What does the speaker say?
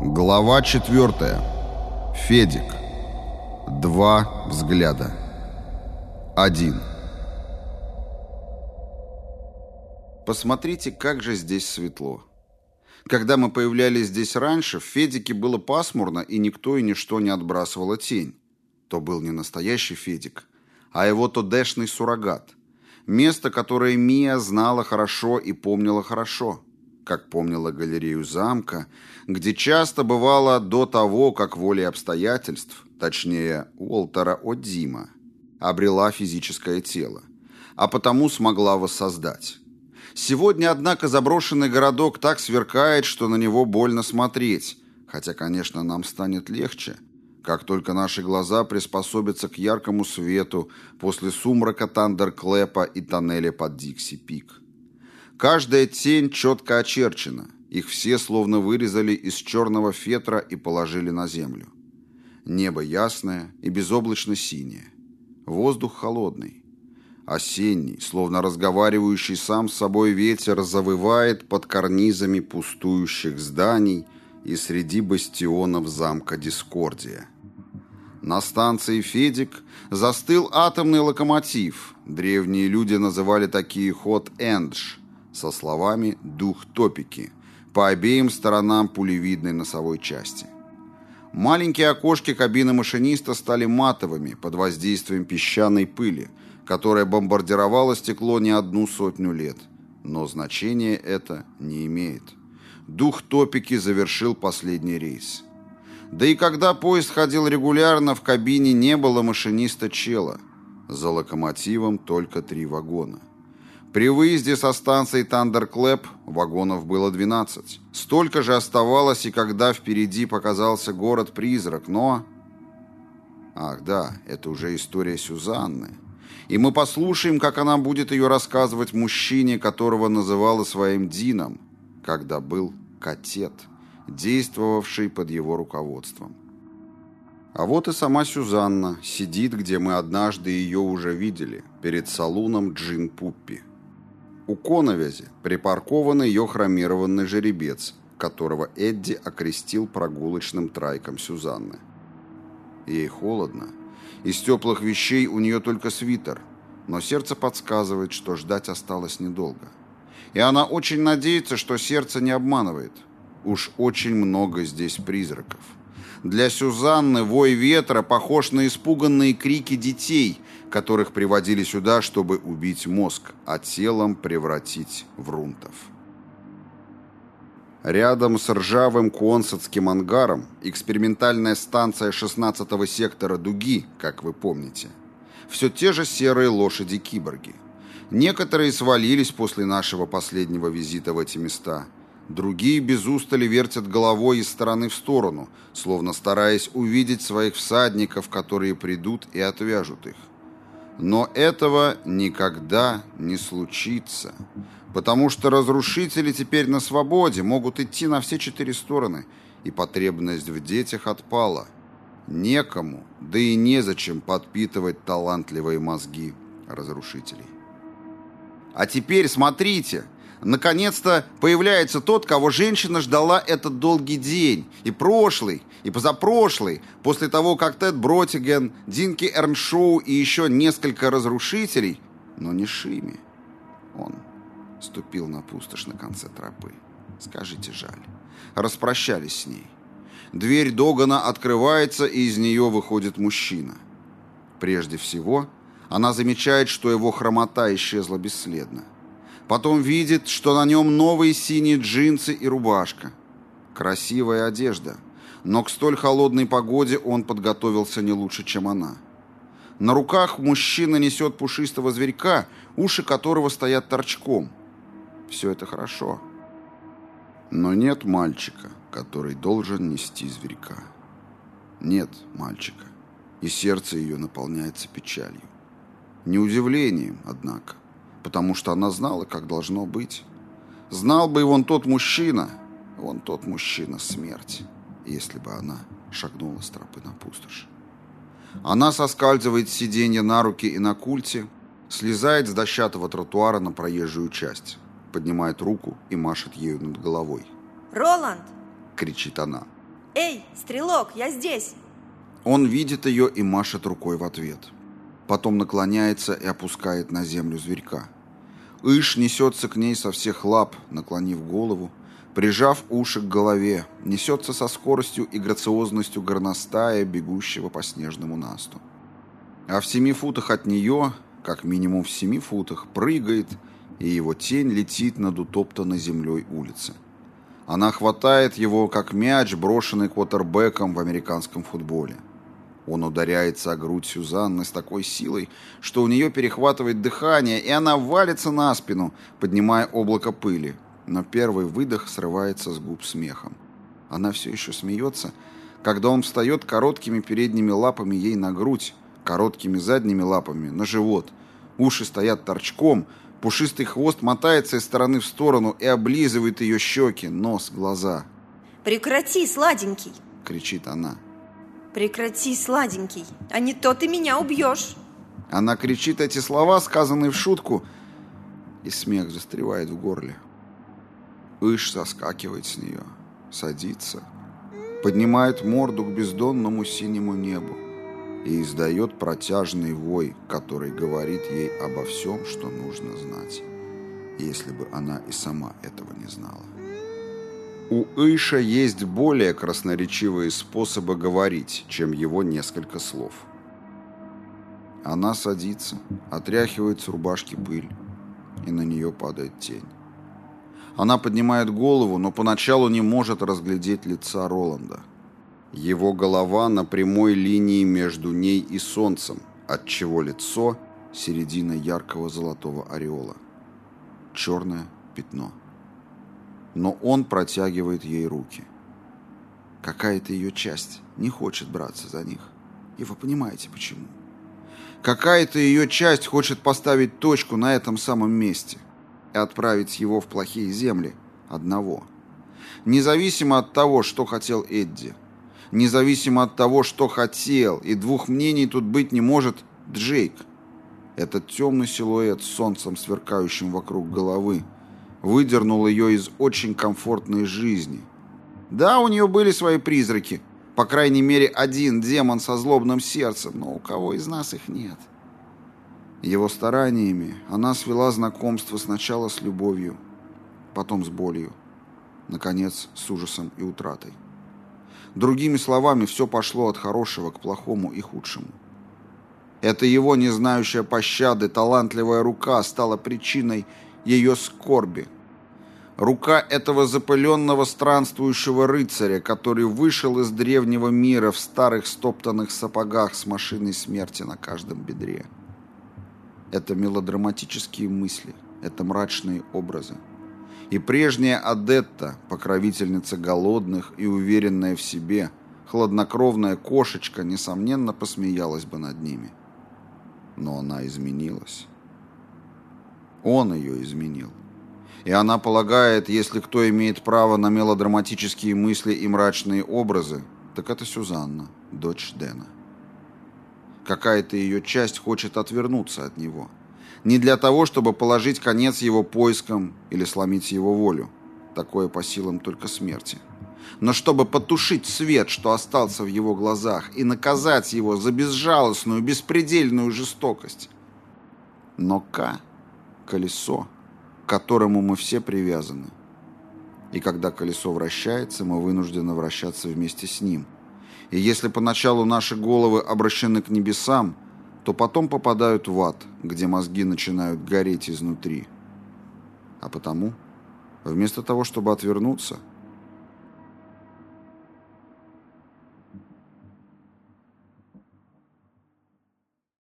Глава четвертая. Федик. Два взгляда. Один. Посмотрите, как же здесь светло. Когда мы появлялись здесь раньше, в Федике было пасмурно, и никто и ничто не отбрасывало тень. То был не настоящий Федик, а его тодешный суррогат. Место, которое Мия знала хорошо и помнила хорошо – как помнила галерею замка, где часто бывало до того, как волей обстоятельств, точнее Уолтера Одима, обрела физическое тело, а потому смогла воссоздать. Сегодня, однако, заброшенный городок так сверкает, что на него больно смотреть, хотя, конечно, нам станет легче, как только наши глаза приспособятся к яркому свету после сумрака Тандерклэпа и тоннеля под Дикси-Пик. Каждая тень четко очерчена. Их все словно вырезали из черного фетра и положили на землю. Небо ясное и безоблачно синее. Воздух холодный. Осенний, словно разговаривающий сам с собой ветер, завывает под карнизами пустующих зданий и среди бастионов замка Дискордия. На станции «Федик» застыл атомный локомотив. Древние люди называли такие ход «Эндж», со словами «дух топики» по обеим сторонам пулевидной носовой части. Маленькие окошки кабины машиниста стали матовыми под воздействием песчаной пыли, которая бомбардировала стекло не одну сотню лет. Но значение это не имеет. Дух топики завершил последний рейс. Да и когда поезд ходил регулярно, в кабине не было машиниста Чела. За локомотивом только три вагона. При выезде со станции Тандерклэп вагонов было 12. Столько же оставалось и когда впереди показался город-призрак, но... Ах да, это уже история Сюзанны. И мы послушаем, как она будет ее рассказывать мужчине, которого называла своим дином, когда был ка-тет, действовавший под его руководством. А вот и сама Сюзанна сидит, где мы однажды ее уже видели, перед салуном Джин Пуппи. У коновязи припаркован ее хромированный жеребец, которого Эдди окрестил прогулочным трайком Сюзанны. Ей холодно. Из теплых вещей у нее только свитер, но сердце подсказывает, что ждать осталось недолго. И она очень надеется, что сердце не обманывает. Уж очень много здесь призраков. Для Сюзанны вой ветра похож на испуганные крики детей, которых приводили сюда, чтобы убить мозг, а телом превратить в рунтов. Рядом с ржавым Куонсетским ангаром экспериментальная станция 16-го сектора Дуги, как вы помните. Все те же серые лошади-киборги. Некоторые свалились после нашего последнего визита в эти места – Другие без устали вертят головой из стороны в сторону, словно стараясь увидеть своих всадников, которые придут и отвяжут их. Но этого никогда не случится, потому что разрушители теперь на свободе, могут идти на все четыре стороны, и потребность в детях отпала. Некому, да и незачем подпитывать талантливые мозги разрушителей. А теперь смотрите, Наконец-то появляется тот, кого женщина ждала этот долгий день, и прошлый, и позапрошлый, после того, как Тед Бротиген, Динки Эрншоу и еще несколько разрушителей, но не Шими. Он ступил на пустошь на конце тропы. Скажите, жаль. Распрощались с ней. Дверь Догана открывается, и из нее выходит мужчина. Прежде всего, она замечает, что его хромота исчезла бесследно. Потом видит, что на нем новые синие джинсы и рубашка. Красивая одежда. Но к столь холодной погоде он подготовился не лучше, чем она. На руках мужчина несет пушистого зверька, уши которого стоят торчком. Все это хорошо. Но нет мальчика, который должен нести зверька. Нет мальчика. И сердце ее наполняется печалью. Не удивлением, однако потому что она знала, как должно быть. Знал бы и вон тот мужчина, вон тот мужчина смерть, если бы она шагнула с тропы на пустошь. Она соскальзывает с сиденья на руки и на культе, слезает с дощатого тротуара на проезжую часть, поднимает руку и машет ею над головой. «Роланд!» — кричит она. Эй, стрелок, я здесь!» Он видит ее и машет рукой в ответ. Потом наклоняется и опускает на землю зверька. Иш несется к ней со всех лап, наклонив голову, прижав уши к голове, несется со скоростью и грациозностью горностая, бегущего по снежному насту. А в семи футах от нее, как минимум в семи футах, прыгает, и его тень летит над утоптанной землей улицы. Она хватает его, как мяч, брошенный квотербеком в американском футболе. Он ударяется о грудь Сюзанны с такой силой, что у нее перехватывает дыхание, и она валится на спину, поднимая облако пыли. Но первый выдох срывается с губ смехом. Она все еще смеется, когда он встает короткими передними лапами ей на грудь, короткими задними лапами на живот. Уши стоят торчком, пушистый хвост мотается из стороны в сторону и облизывает ее щеки, нос, глаза. «Прекрати, сладенький!» — кричит она. Прекрати, сладенький, а не то ты меня убьешь. Она кричит эти слова, сказанные в шутку, и смех застревает в горле. Иш соскакивает с нее, садится, поднимает морду к бездонному синему небу и издает протяжный вой, который говорит ей обо всем, что нужно знать, если бы она и сама этого не знала. У Иша есть более красноречивые способы говорить, чем его несколько слов. Она садится, отряхивает с рубашки пыль, и на нее падает тень. Она поднимает голову, но поначалу не может разглядеть лица Роланда. Его голова на прямой линии между ней и солнцем, отчего лицо – середина яркого золотого ореола. Черное пятно но он протягивает ей руки. Какая-то ее часть не хочет браться за них. И вы понимаете, почему. Какая-то ее часть хочет поставить точку на этом самом месте и отправить его в плохие земли одного. Независимо от того, что хотел Эдди. Независимо от того, что хотел, и двух мнений тут быть не может Джейк. Этот темный силуэт с солнцем, сверкающим вокруг головы, выдернул ее из очень комфортной жизни. Да, у нее были свои призраки, по крайней мере один демон со злобным сердцем, но у кого из нас их нет. Его стараниями она свела знакомство сначала с любовью, потом с болью, наконец с ужасом и утратой. Другими словами, все пошло от хорошего к плохому и худшему. Это его, не знающая пощады, талантливая рука стала причиной ее скорби. Рука этого запыленного странствующего рыцаря, который вышел из древнего мира в старых стоптанных сапогах с машиной смерти на каждом бедре. Это мелодраматические мысли, это мрачные образы. И прежняя Адетта, покровительница голодных и уверенная в себе, хладнокровная кошечка, несомненно, посмеялась бы над ними. Но она изменилась. Он ее изменил. И она полагает, если кто имеет право на мелодраматические мысли и мрачные образы, так это Сюзанна, дочь Дэна. Какая-то ее часть хочет отвернуться от него. Не для того, чтобы положить конец его поискам или сломить его волю. Такое по силам только смерти. Но чтобы потушить свет, что остался в его глазах, и наказать его за безжалостную, беспредельную жестокость. Но Ка колесо, к которому мы все привязаны. И когда колесо вращается, мы вынуждены вращаться вместе с ним. И если поначалу наши головы обращены к небесам, то потом попадают в ад, где мозги начинают гореть изнутри. А потому, вместо того, чтобы отвернуться –